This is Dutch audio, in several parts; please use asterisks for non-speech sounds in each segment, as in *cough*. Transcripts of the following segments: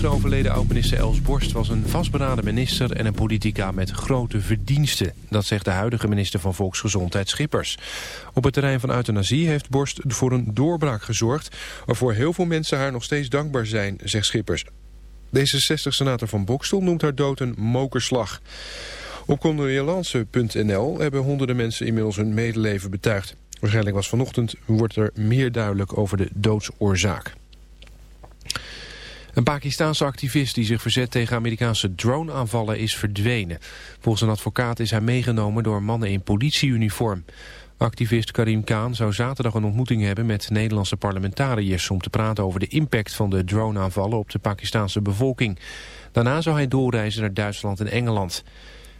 gisteren overleden oud-minister Els Borst was een vastberaden minister en een politica met grote verdiensten. Dat zegt de huidige minister van Volksgezondheid Schippers. Op het terrein van euthanasie heeft Borst voor een doorbraak gezorgd... waarvoor heel veel mensen haar nog steeds dankbaar zijn, zegt Schippers. Deze 60-senator van Bokstel noemt haar dood een mokerslag. Op condoleance.nl hebben honderden mensen inmiddels hun medeleven betuigd. Waarschijnlijk was vanochtend wordt er meer duidelijk over de doodsoorzaak. Een Pakistaanse activist die zich verzet tegen Amerikaanse droneaanvallen is verdwenen. Volgens een advocaat is hij meegenomen door mannen in politieuniform. Activist Karim Khan zou zaterdag een ontmoeting hebben met Nederlandse parlementariërs... om te praten over de impact van de droneaanvallen op de Pakistaanse bevolking. Daarna zou hij doorreizen naar Duitsland en Engeland.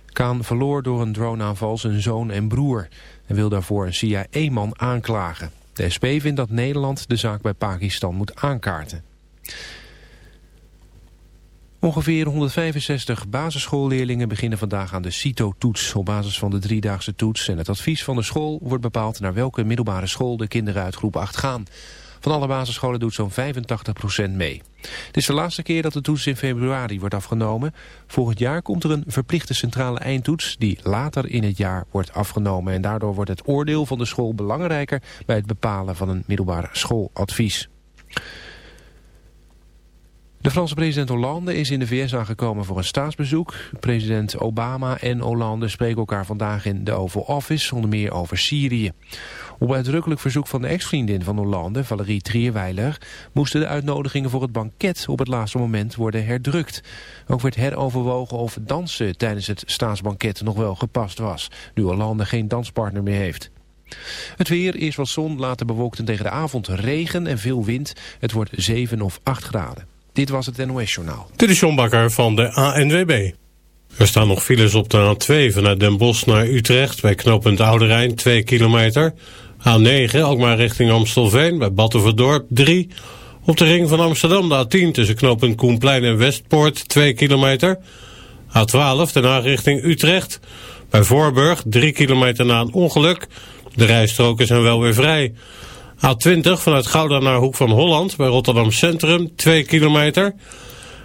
Khan verloor door een droneaanval zijn zoon en broer... en wil daarvoor een CIA-man aanklagen. De SP vindt dat Nederland de zaak bij Pakistan moet aankaarten. Ongeveer 165 basisschoolleerlingen beginnen vandaag aan de CITO-toets. Op basis van de driedaagse toets en het advies van de school wordt bepaald naar welke middelbare school de kinderen uit groep 8 gaan. Van alle basisscholen doet zo'n 85% mee. Het is de laatste keer dat de toets in februari wordt afgenomen. Volgend jaar komt er een verplichte centrale eindtoets die later in het jaar wordt afgenomen. En daardoor wordt het oordeel van de school belangrijker bij het bepalen van een middelbare schooladvies. De Franse president Hollande is in de VS aangekomen voor een staatsbezoek. President Obama en Hollande spreken elkaar vandaag in de Oval Office, onder meer over Syrië. Op uitdrukkelijk verzoek van de ex-vriendin van Hollande, Valérie Trierweiler, moesten de uitnodigingen voor het banket op het laatste moment worden herdrukt. Ook werd heroverwogen of dansen tijdens het staatsbanket nog wel gepast was, nu Hollande geen danspartner meer heeft. Het weer, eerst wat zon, later bewolkt en tegen de avond regen en veel wind. Het wordt 7 of 8 graden. Dit was het NOS Journaal. Dit is John Bakker van de ANWB. Er staan nog files op de A2 vanuit Den Bosch naar Utrecht... bij knooppunt Oude Rijn, 2 kilometer. A9, ook maar richting Amstelveen, bij Battenverdorp, 3. Op de ring van Amsterdam de A10 tussen knooppunt Koenplein en Westpoort, 2 kilometer. A12, daarna richting Utrecht. Bij Voorburg, 3 kilometer na een ongeluk. De rijstroken zijn wel weer vrij... A20 vanuit Gouda naar Hoek van Holland bij Rotterdam Centrum 2 kilometer.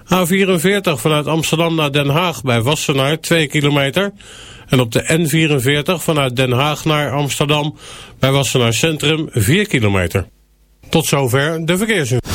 A44 vanuit Amsterdam naar Den Haag bij Wassenaar 2 kilometer. En op de N44 vanuit Den Haag naar Amsterdam bij Wassenaar Centrum 4 kilometer. Tot zover de verkeersinformatie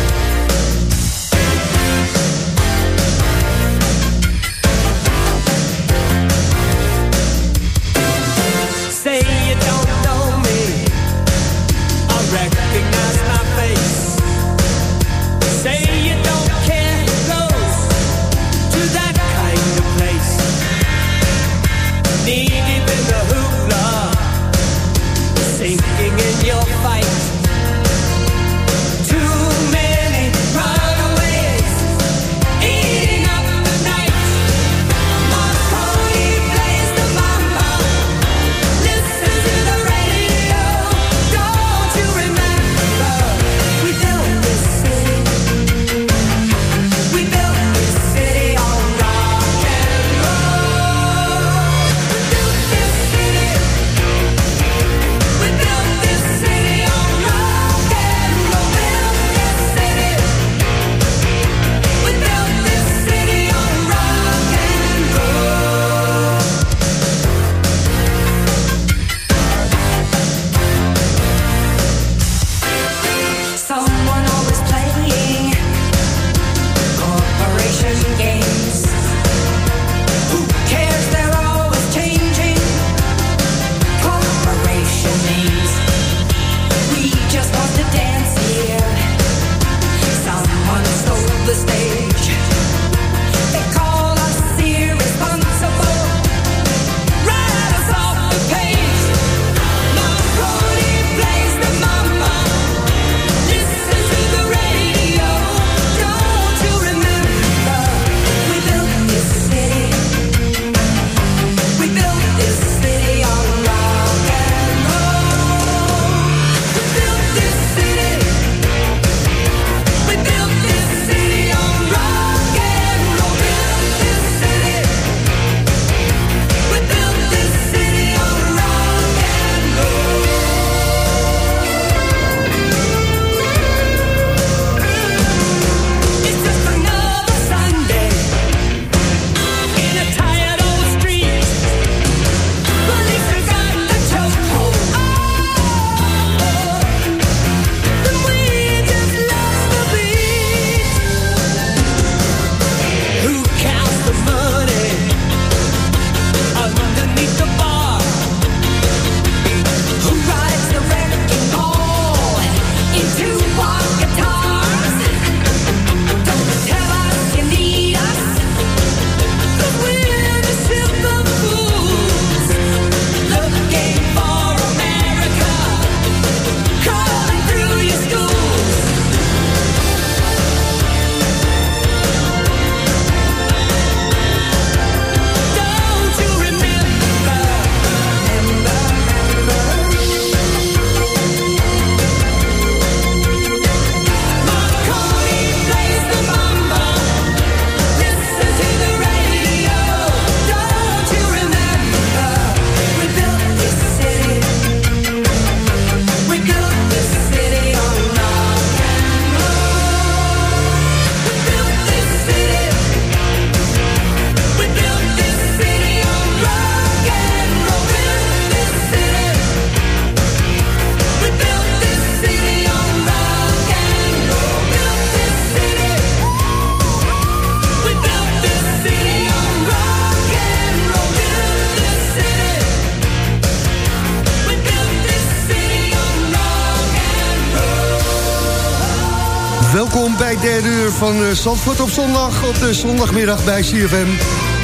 Welkom bij derde uur van eh, Zandvoort op zondag. Op de zondagmiddag bij CFM.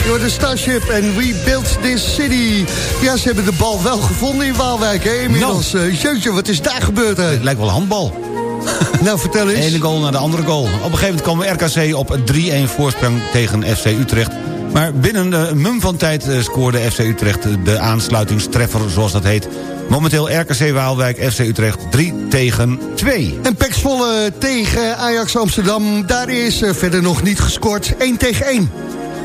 Door de Starship en We Built This City. Ja, ze hebben de bal wel gevonden in Waalwijk, hè, inmiddels. Nou. Eh, jeetje, wat is daar gebeurd, hè? Het lijkt wel handbal. *laughs* nou, vertel De eens. ene goal naar de andere goal. Op een gegeven moment kwam RKC op 3-1 voorsprong tegen FC Utrecht. Maar binnen een mum van tijd eh, scoorde FC Utrecht de aansluitingstreffer, zoals dat heet. Momenteel RKC Waalwijk, FC Utrecht 3 tegen 2. En Pek Zwolle tegen Ajax Amsterdam. Daar is eh, verder nog niet gescoord. 1 tegen 1.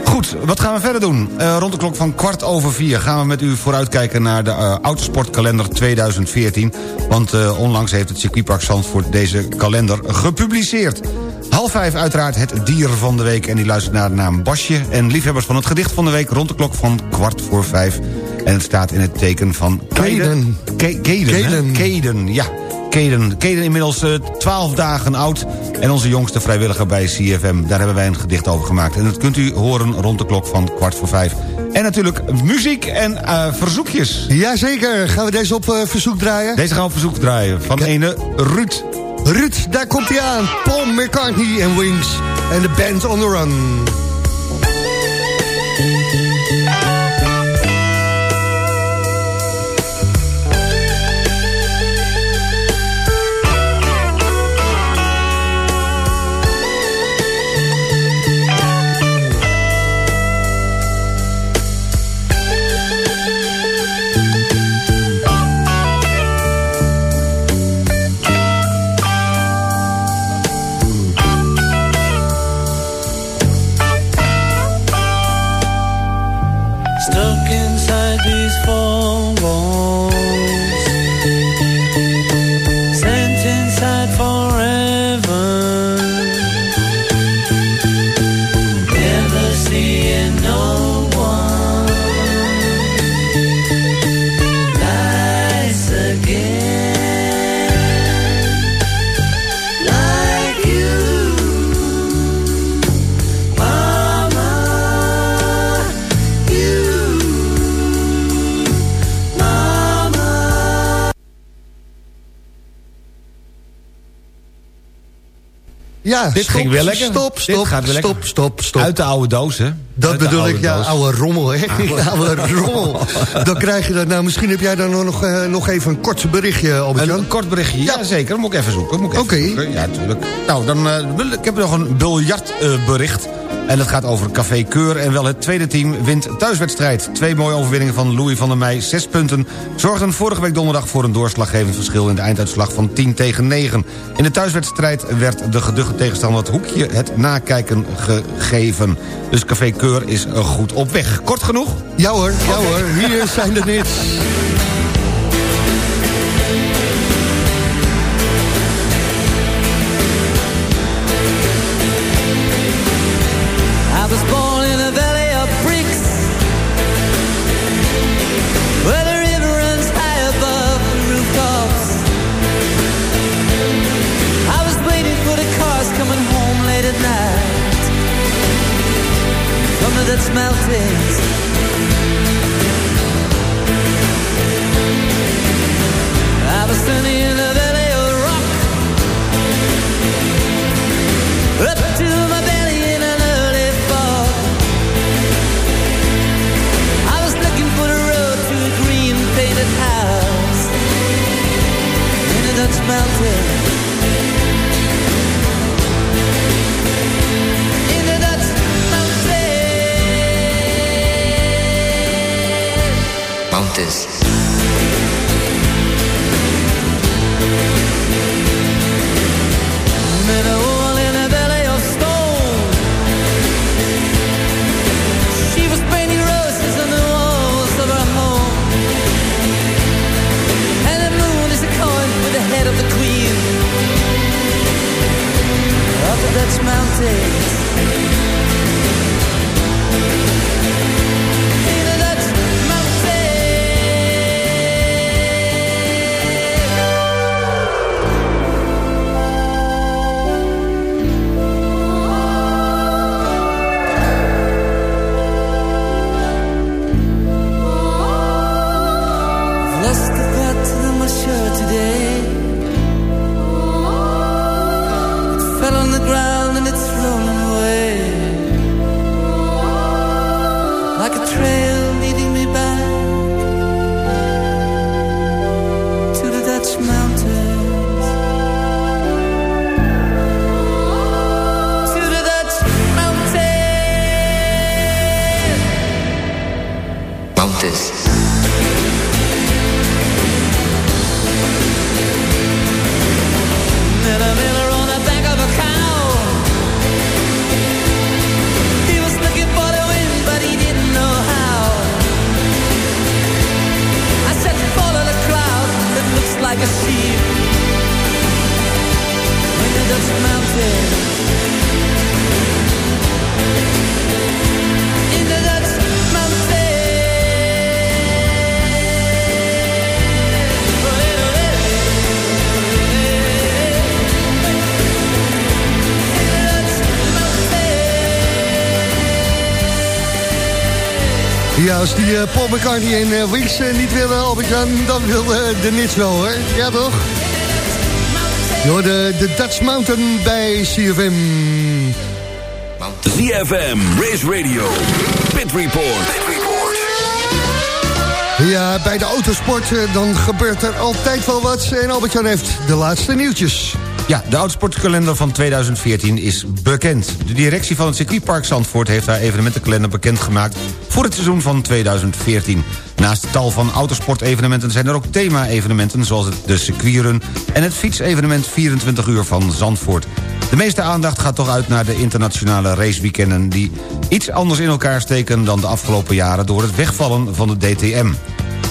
Goed, wat gaan we verder doen? Eh, rond de klok van kwart over vier gaan we met u vooruitkijken... naar de autosportkalender 2014. Want onlangs heeft het circuitpark Zandvoort deze kalender gepubliceerd. Half vijf uiteraard het dier van de week... en die luistert naar de naam Basje. En liefhebbers van het gedicht van de week rond de klok van kwart voor vijf. En het staat in het teken van... Keden. Ke- Keden? Keden. Keden, ja. Keden. Keden inmiddels eh, 12 dagen oud. En onze jongste vrijwilliger bij CFM. Daar hebben wij een gedicht over gemaakt. En dat kunt u horen rond de klok van kwart voor vijf. En natuurlijk muziek en eh, verzoekjes. Jazeker, gaan we deze op eh, verzoek draaien? Deze gaan we op verzoek draaien. Van ene Ruud. Ruud, daar komt hij aan. Paul McCartney en Wings. En de band on the run. Ja, Dit stop, ging wel lekker. Stop, Dit stop, gaat wel stop, lekker. stop, stop. Uit de oude doos, hè? Dat Uit bedoel ik, ja, doos. oude rommel, hè? *laughs* oude rommel. Dan krijg je dat. Nou, misschien heb jij dan nog, eh, nog even een kort berichtje, Een, Albert-Jan. een kort berichtje, ja, zeker. Dat moet ik even zoeken. Oké. Ja, natuurlijk. Nou, dan eh, ik heb nog een biljartbericht. En dat gaat over Café Keur. En wel het tweede team wint thuiswedstrijd. Twee mooie overwinningen van Louis van der Meij. Zes punten zorgden vorige week donderdag voor een doorslaggevend verschil... in de einduitslag van 10 tegen 9. In de thuiswedstrijd werd de geduchte tegenstander het hoekje het nakijken gegeven. Dus Café Keur is goed op weg. Kort genoeg? Ja hoor, ja hoor. Hier zijn de nits. Als die eh, Paul McCartney en eh, Wings eh, niet willen, Albert-Jan, dan wil de Nits wel, hoor. Ja, toch? Door de, de Dutch Mountain bij CFM. ZFM, Race Radio, Pit Report. Ja, bij de autosport dan gebeurt er altijd wel wat. En Albert-Jan heeft de laatste nieuwtjes. Ja, de autosportkalender van 2014 is bekend. De directie van het circuitpark Zandvoort heeft haar evenementenkalender bekendgemaakt voor het seizoen van 2014. Naast tal van autosportevenementen zijn er ook thema-evenementen zoals de circuitrun en het fietsevenement 24 uur van Zandvoort. De meeste aandacht gaat toch uit naar de internationale raceweekenden... die iets anders in elkaar steken dan de afgelopen jaren... door het wegvallen van de DTM.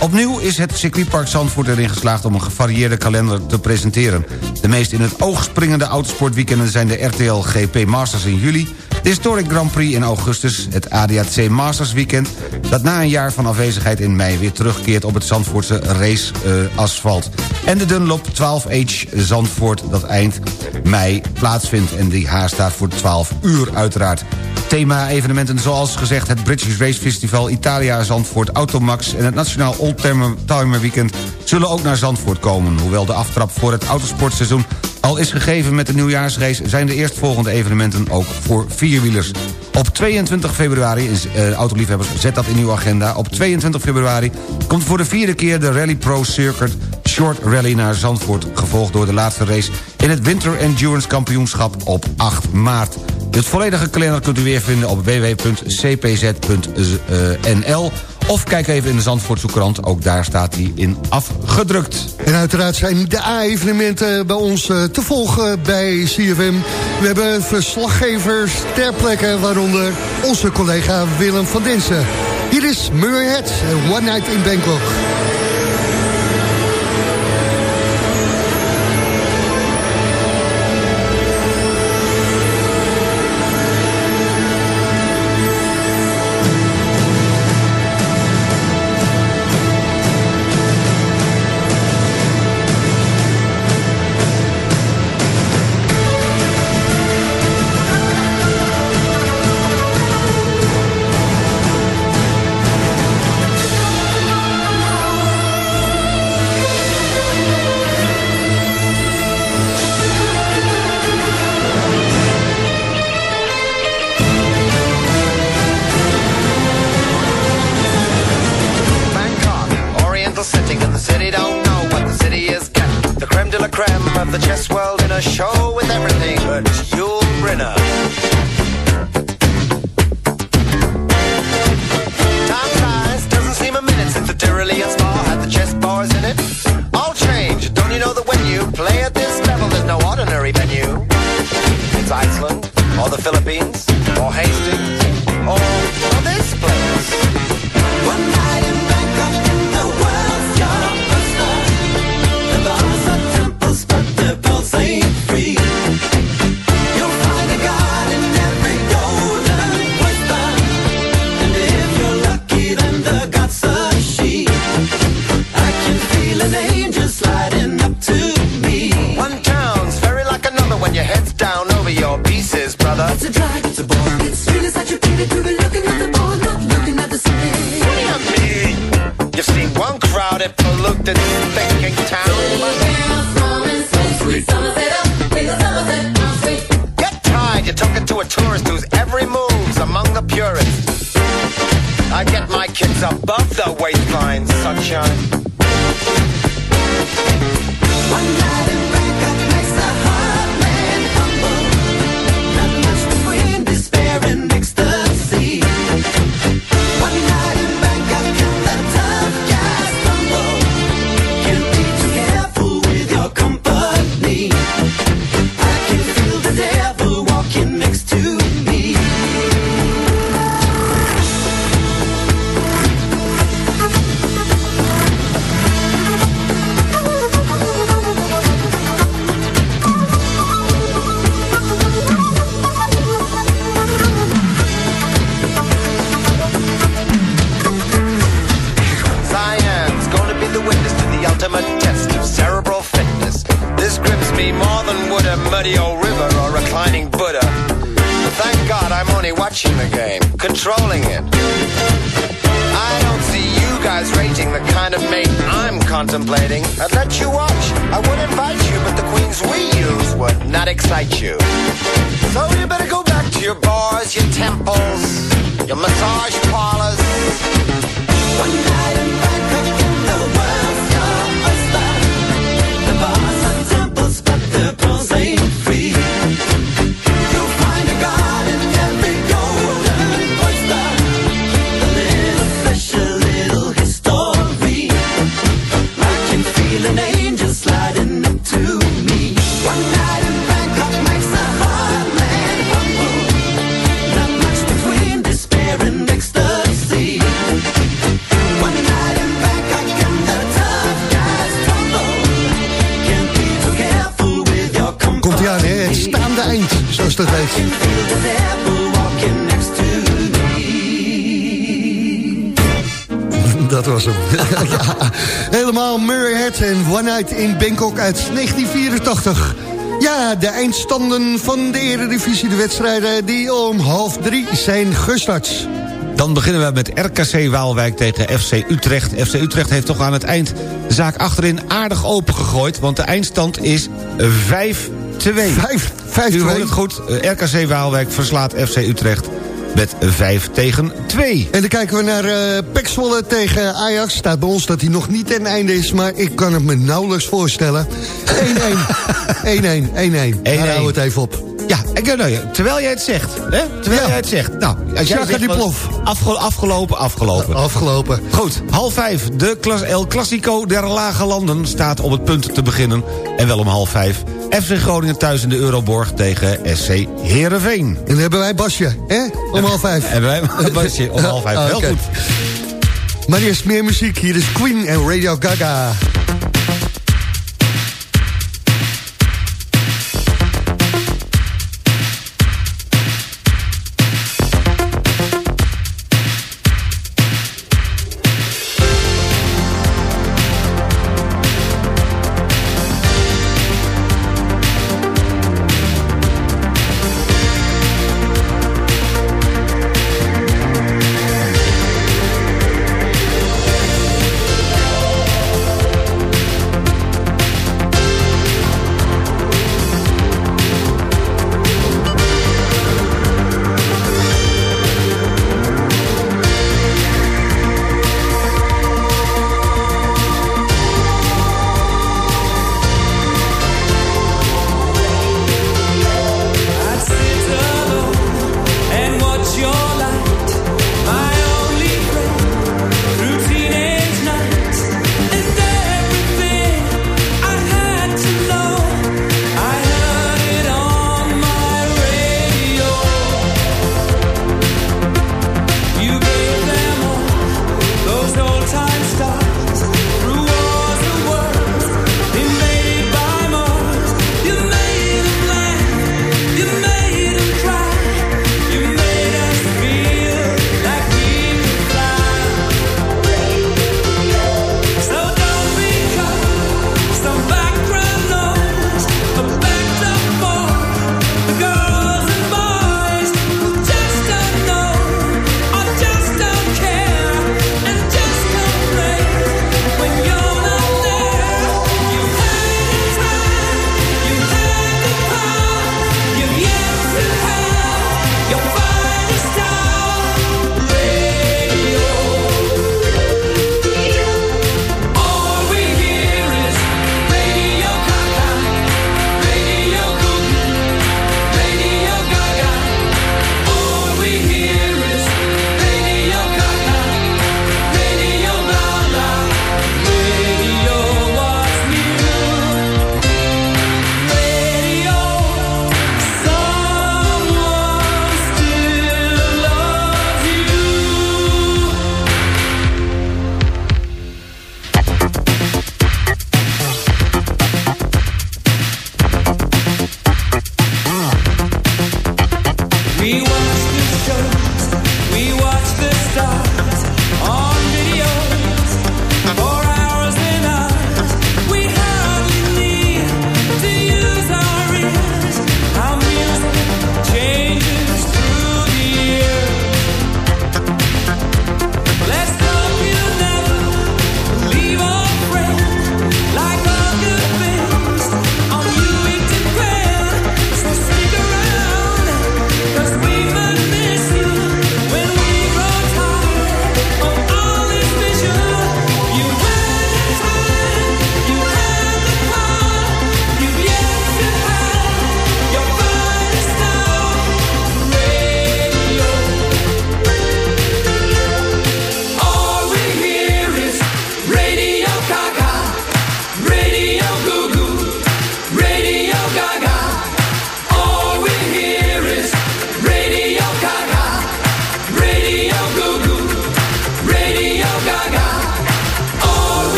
Opnieuw is het circuitpark Zandvoort erin geslaagd om een gevarieerde kalender te presenteren. De meest in het oog springende autosportweekenden zijn de RTL GP Masters in juli... de Historic Grand Prix in augustus, het ADAC Masters Weekend... dat na een jaar van afwezigheid in mei weer terugkeert op het Zandvoortse raceasfalt. en de Dunlop 12H Zandvoort dat eind mei plaatsvindt... en die haar staat voor 12 uur uiteraard. Thema-evenementen zoals gezegd het British Race Festival... Italia Zandvoort Automax en het Nationaal Oldtimer Weekend... zullen ook naar Zandvoort komen. Hoewel de aftrap voor het autosportseizoen al is gegeven met de nieuwjaarsrace... zijn de eerstvolgende evenementen ook voor vierwielers. Op 22 februari, is, eh, autoliefhebbers, zet dat in uw agenda... op 22 februari komt voor de vierde keer de Rally Pro Circuit Short Rally naar Zandvoort... gevolgd door de laatste race in het Winter Endurance Kampioenschap op 8 maart. Het volledige kalender kunt u weer vinden op www.cpz.nl... of kijk even in de Zandvoortse krant, ook daar staat hij in afgedrukt. En uiteraard zijn de A-evenementen bij ons eh, te volgen bij CFM. We hebben verslaggevers ter plekke, waaronder onze collega Willem van Densen. Hier is Murray Head, One Night in. Bangkok, or the Philippines, or Hastings, or, oh. Guys rating the kind of mate I'm contemplating. I'd let you watch, I would invite you, but the queens we use would not excite you. So you better go back to your bars, your temples, your massage parlors. One night and *laughs* Dat was hem. *laughs* ja, helemaal Murray Head en One Night in Bangkok uit 1984. Ja, de eindstanden van de Eredivisie, de wedstrijden die om half drie zijn gestart. Dan beginnen we met RKC Waalwijk tegen FC Utrecht. FC Utrecht heeft toch aan het eind de zaak achterin aardig opengegooid... want de eindstand is 5-2. 5 U hoort het goed, eh, RKC Waalwijk verslaat FC Utrecht met 5 tegen 2. En dan kijken we naar Zwolle tegen Ajax. Staat bij ons dat hij nog niet ten einde is, maar ik kan het me nauwelijks voorstellen. 1-1, 1-1, 1-1. Daar houden we het even op. Ja, ik, nou, terwijl jij het zegt, hè? Terwijl Ja. jij het zegt. Nou, als jij zegt die plof. Afge- afgelopen, afgelopen. Afgelopen. Goed, half vijf. De klas El Clasico der Lage Landen staat op het punt te beginnen. En wel om half vijf. FC Groningen thuis in de Euroborg tegen SC Heerenveen. En dan hebben wij Basje, hè? Om half vijf. *laughs* En wij Basje om half vijf. *laughs* Heel goed. Maar eerst meer muziek. Hier is Queen en Radio Gaga.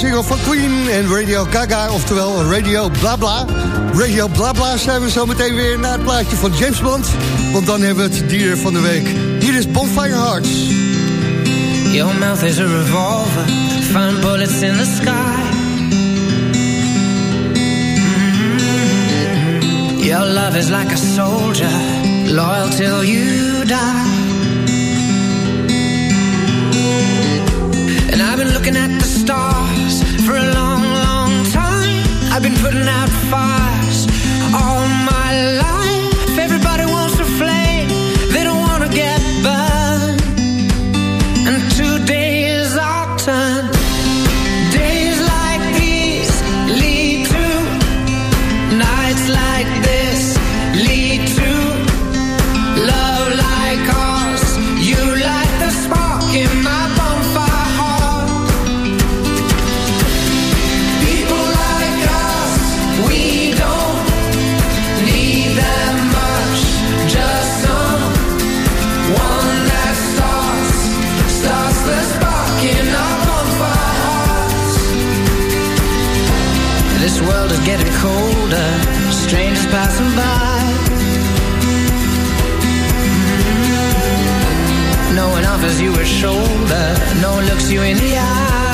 Single van Queen en Radio Gaga, oftewel Radio Blabla. Radio Blabla zijn we zo meteen weer naar het plaatje van James Bond. Want dan hebben we het dier van de week. Hier is Bonfire Hearts. Your mouth is a revolver, find bullets in the sky. Mhm. Your love is like a soldier, loyal till you die. And I've been looking at the stars for a long, long time. I've been putting out fires all my life. Getting colder, strangers passing by. No one offers you a shoulder, no one looks you in the eye.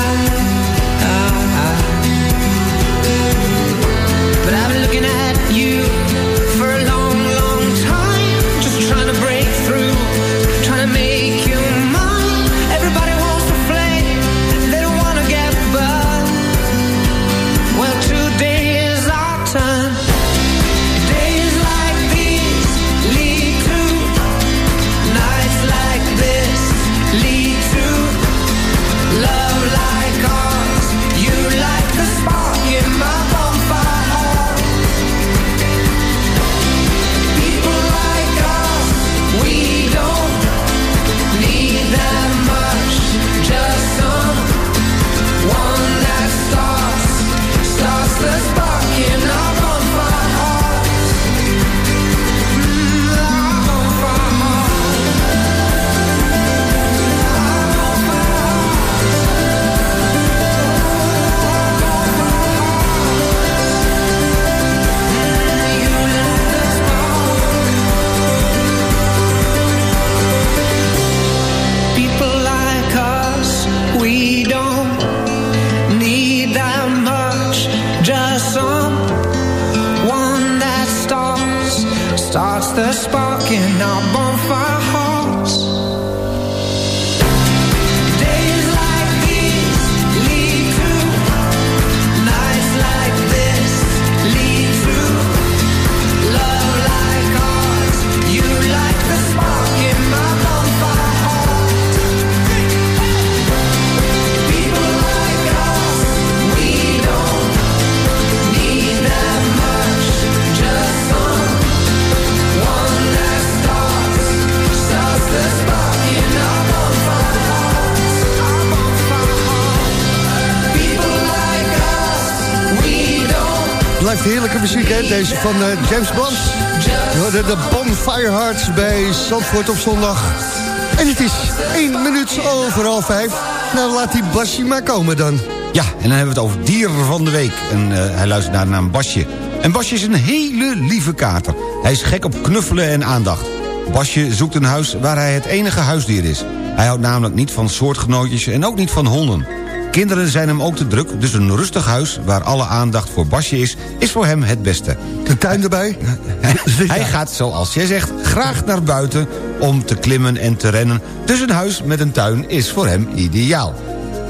Van eh, James Bond. We de Bonfire Hearts bij Zandvoort op zondag. En het is één minuut over half vijf. Nou, laat die Basje maar komen dan. Ja, en dan hebben we het over dier van de week. En eh, hij luistert naar de naam Basje. En Basje is een hele lieve kater. Hij is gek op knuffelen en aandacht. Basje zoekt een huis waar hij het enige huisdier is. Hij houdt namelijk niet van soortgenootjes en ook niet van honden. Kinderen zijn hem ook te druk, dus een rustig huis... waar alle aandacht voor Basje is, is voor hem het beste. De tuin erbij? *laughs* Hij gaat, zoals jij zegt, graag naar buiten om te klimmen en te rennen. Dus een huis met een tuin is voor hem ideaal.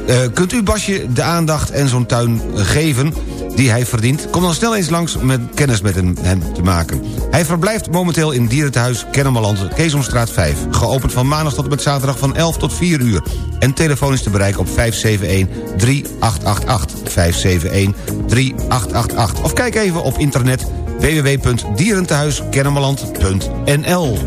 Eh, kunt u Basje de aandacht en zo'n tuin geven die hij verdient? Kom dan snel eens langs met kennis met hem, hem te maken. Hij verblijft momenteel in dierentehuis Kennemerland, Keesomstraat 5. Geopend van maandag tot en met zaterdag van 11 tot 4 uur. En telefoon is te bereiken op 571-3888. 571-3888. Of kijk even op internet www.dierentehuiskennemerland.nl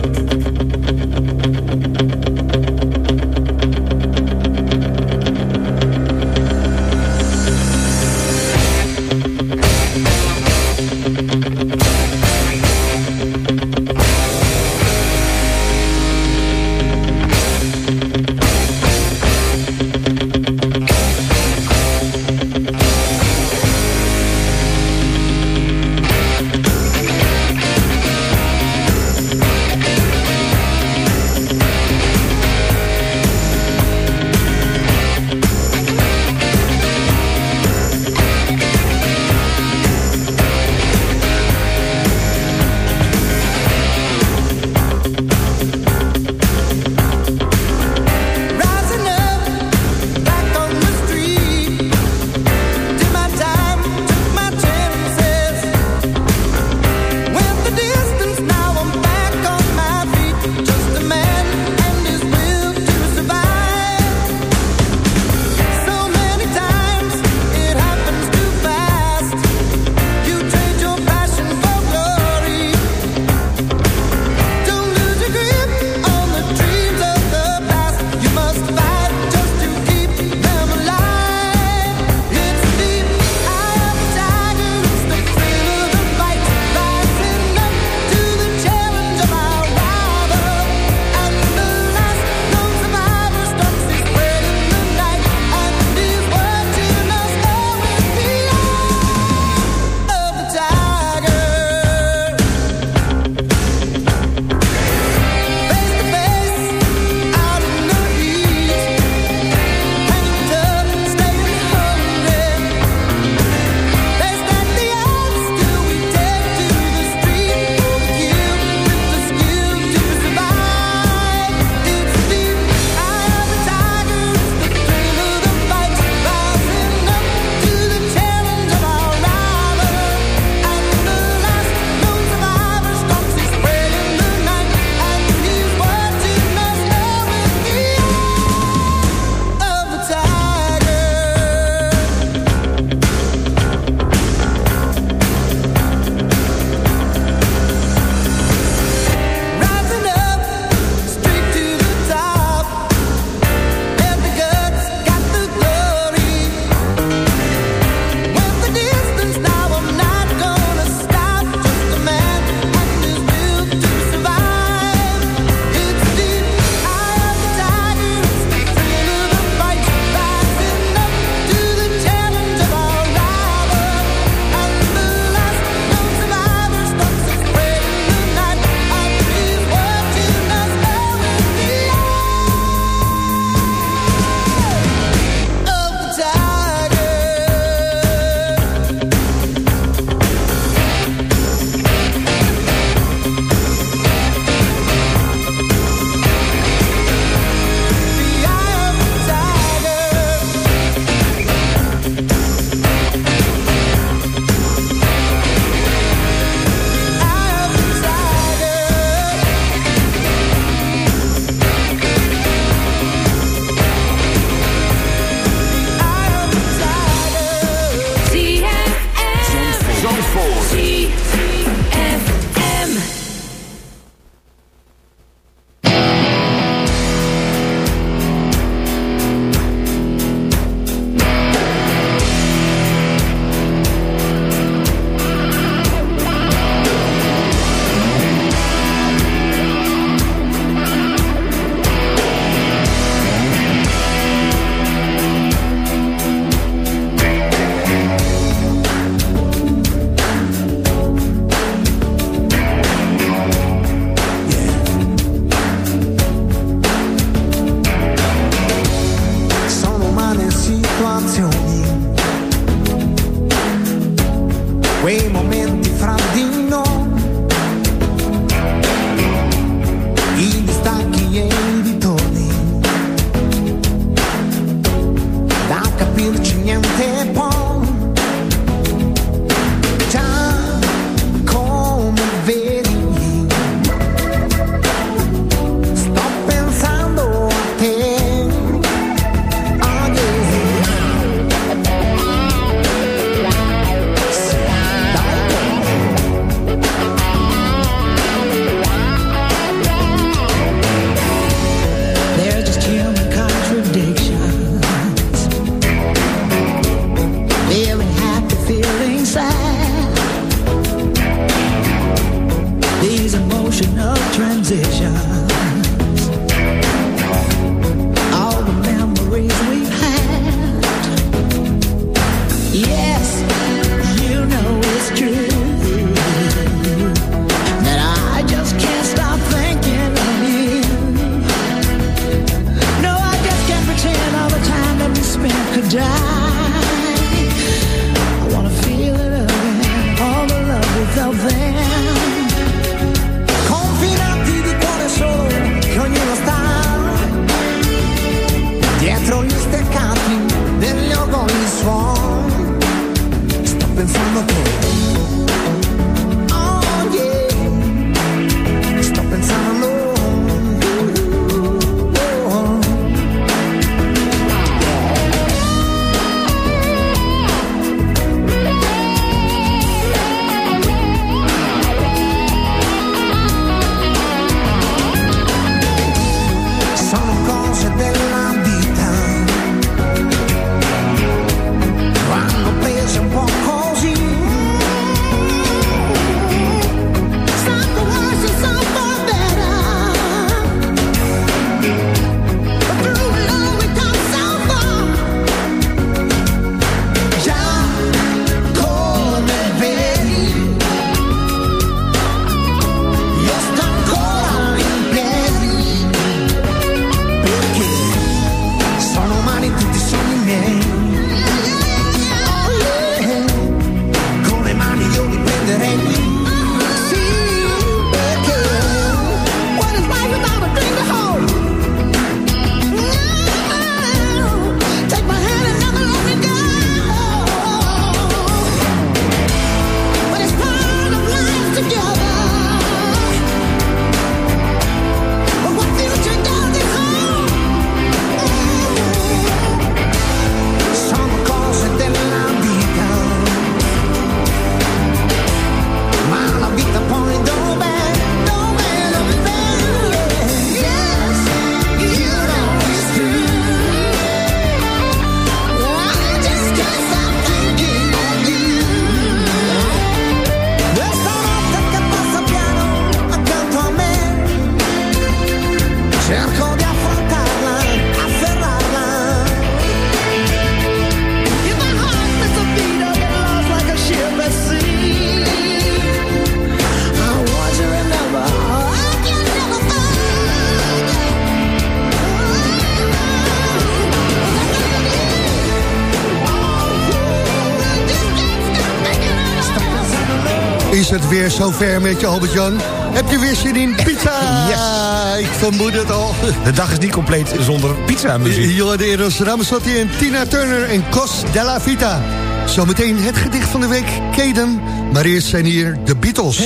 weer zover met je, Albert-Jan. Heb je weer zin in pizza? Ja, Ik vermoed het al. De dag is niet compleet zonder pizza-muziek. Jorden Eros Ramazzotti en Tina Turner en Cos della Vita. Zometeen het gedicht van de week, Kaden. Maar eerst zijn hier de Beatles.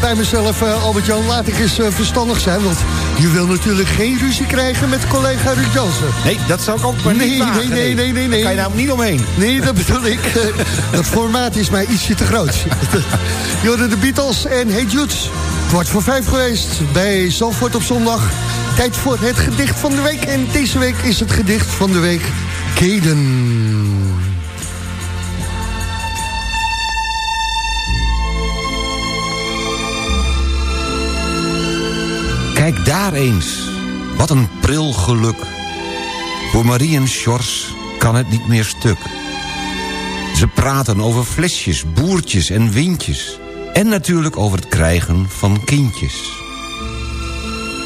Bij mezelf, eh, Albert-Jan, laat ik eens eh, verstandig zijn. Want je wil natuurlijk geen ruzie krijgen met collega Ruud Jansen. Nee, dat zou ik ook maar nee, niet nee, nee, nee, nee, nee. Daar kan je nou niet omheen. Nee, dat bedoel ik. *laughs* Dat formaat is mij ietsje te groot. *laughs* Jorden de Beatles en Hey Jude. Kwart voor vijf geweest bij Zalvoort op zondag. Tijd voor het gedicht van de week. En deze week is het gedicht van de week Keden. Kijk daar eens. Wat een pril geluk. Voor Marie en Sjors kan het niet meer stuk. Ze praten over flesjes, boertjes en windjes. En natuurlijk over het krijgen van kindjes.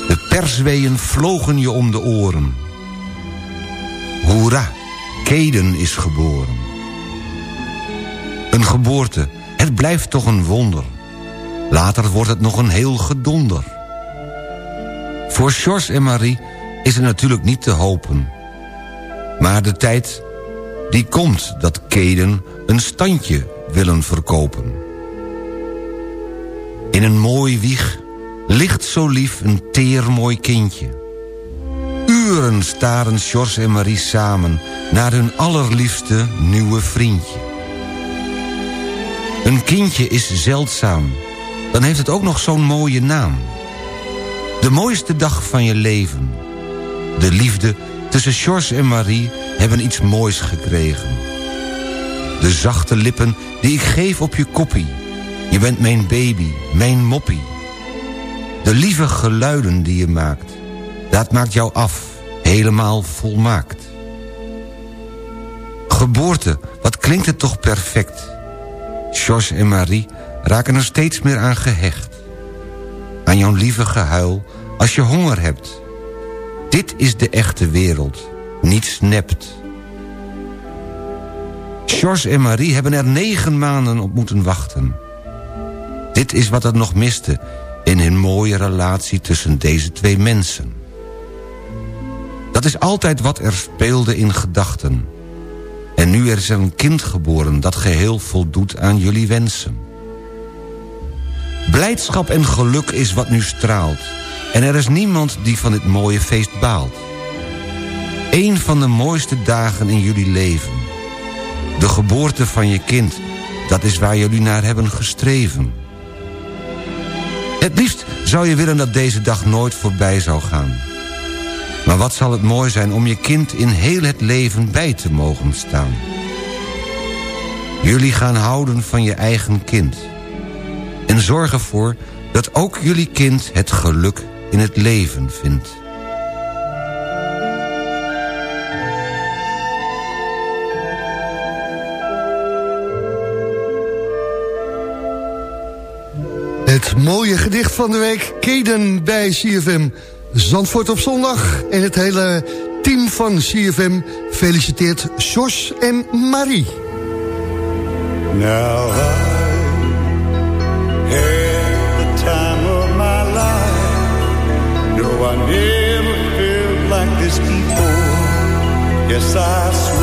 De persweeën vlogen je om de oren. Hoera, Keden is geboren. Een geboorte, het blijft toch een wonder. Later wordt het nog een heel gedonder. Voor Sjors en Marie is het natuurlijk niet te hopen. Maar de tijd die komt dat Keden een standje willen verkopen. In een mooi wieg ligt zo lief een teer mooi kindje. Uren staren Sjors en Marie samen naar hun allerliefste nieuwe vriendje. Een kindje is zeldzaam, dan heeft het ook nog zo'n mooie naam. De mooiste dag van je leven. De liefde tussen Sjors en Marie hebben iets moois gekregen. De zachte lippen die ik geef op je koppie. Je bent mijn baby, mijn moppie. De lieve geluiden die je maakt. Dat maakt jou af, helemaal volmaakt. Geboorte, wat klinkt het toch perfect. Sjors en Marie raken er steeds meer aan gehecht aan jouw lieve gehuil als je honger hebt. Dit is de echte wereld, niets nept. George en Marie hebben er negen maanden op moeten wachten. Dit is wat er nog miste in hun mooie relatie tussen deze twee mensen. Dat is altijd wat er speelde in gedachten. En nu is er een kind geboren dat geheel voldoet aan jullie wensen. Blijdschap en geluk is wat nu straalt. En er is niemand die van dit mooie feest baalt. Eén van de mooiste dagen in jullie leven. De geboorte van je kind, dat is waar jullie naar hebben gestreven. Het liefst zou je willen dat deze dag nooit voorbij zou gaan. Maar wat zal het mooi zijn om je kind in heel het leven bij te mogen staan. Jullie gaan houden van je eigen kind en zorg ervoor dat ook jullie kind het geluk in het leven vindt. Het mooie gedicht van de week, Keden bij CFM Zandvoort op zondag. En het hele team van CFM feliciteert Jos en Marie. Now Yes, I swear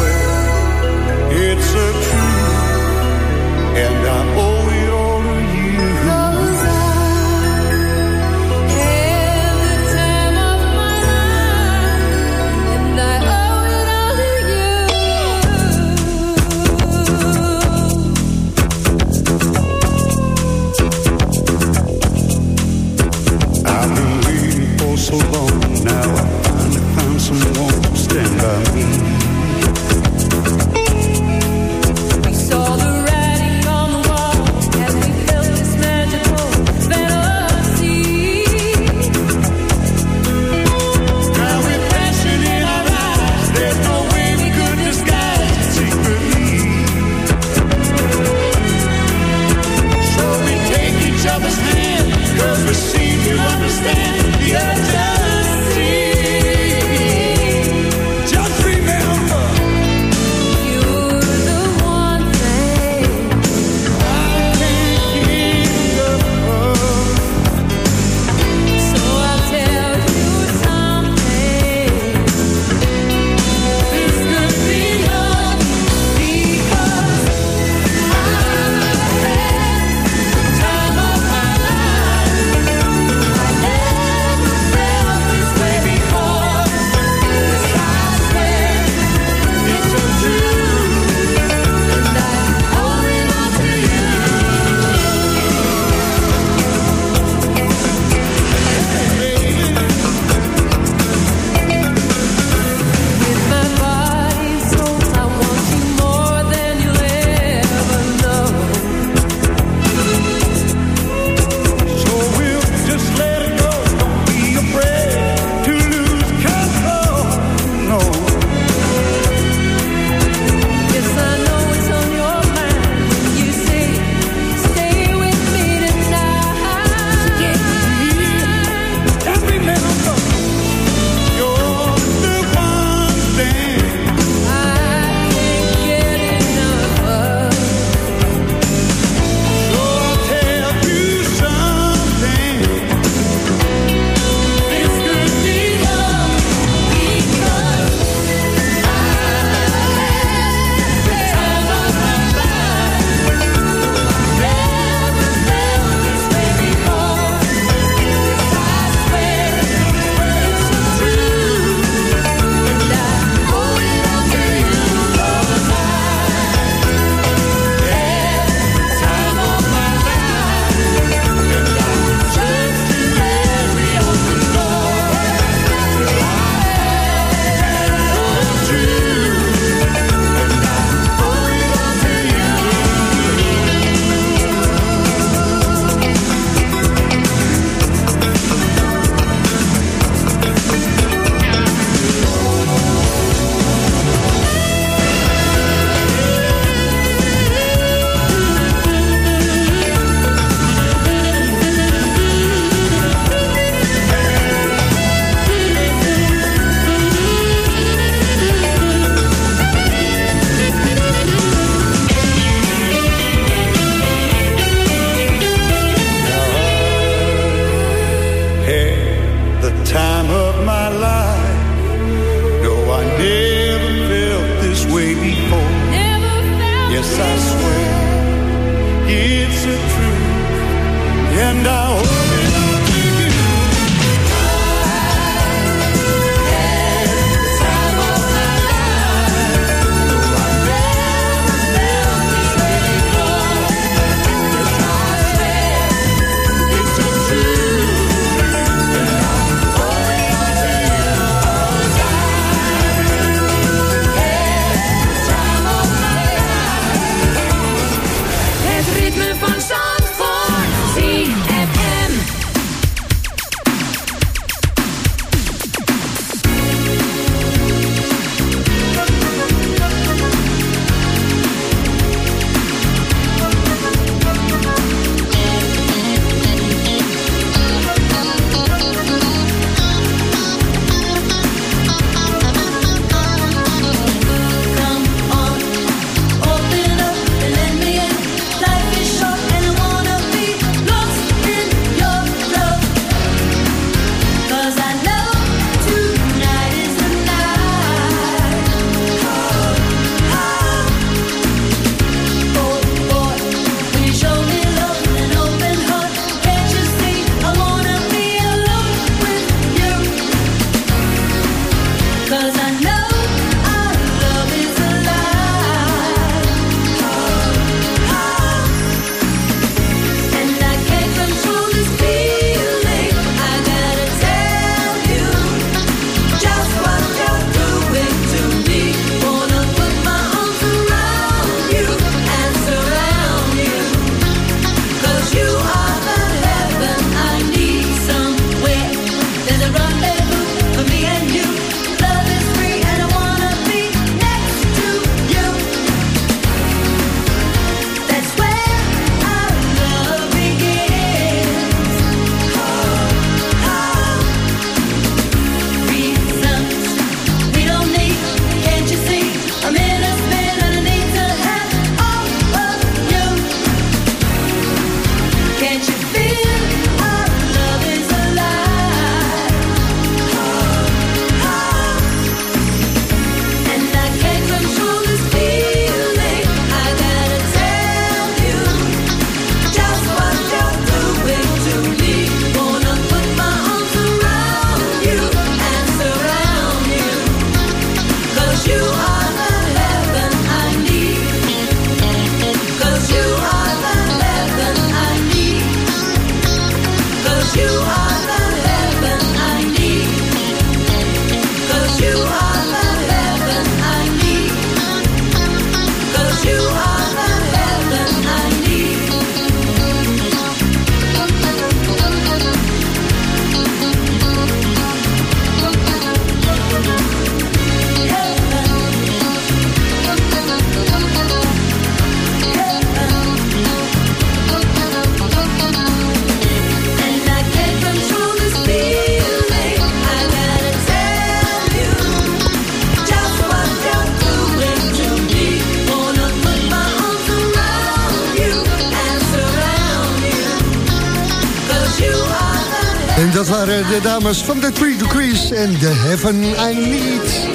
de dames van de Three Degrees en The Heaven I Need.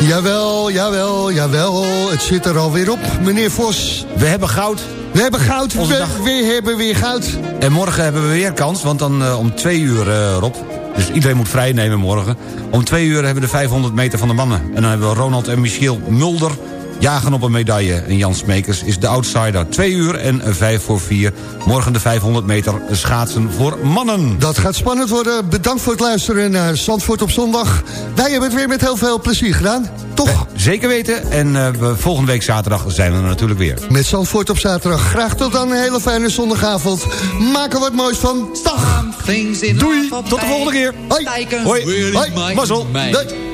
Jawel, jawel, jawel. Het zit er alweer op, meneer Vos. We hebben goud. We hebben goud. We, we hebben weer goud. En morgen hebben we weer kans, want dan eh, om twee uur, eh, Rob... dus iedereen moet vrij nemen morgen... om twee uur hebben we de 500 meter van de mannen. En dan hebben we Ronald en Michiel Mulder... jagen op een medaille. En Jan Smekers is de outsider. Twee uur en eh, vijf voor vier. Morgen de 500 meter schaatsen voor mannen. Dat gaat spannend worden. Bedankt voor het luisteren naar Zandvoort op zondag. Wij hebben het weer met heel veel plezier gedaan. Toch? Zeker weten. En eh, we- volgende week zaterdag zijn we er natuurlijk weer. Met Zandvoort op zaterdag. Graag tot dan een hele fijne zondagavond. Maak er wat moois van. Dag. Doei. Tot de volgende keer. Hoi. Hoi. Hoi. Mazzel. Doei.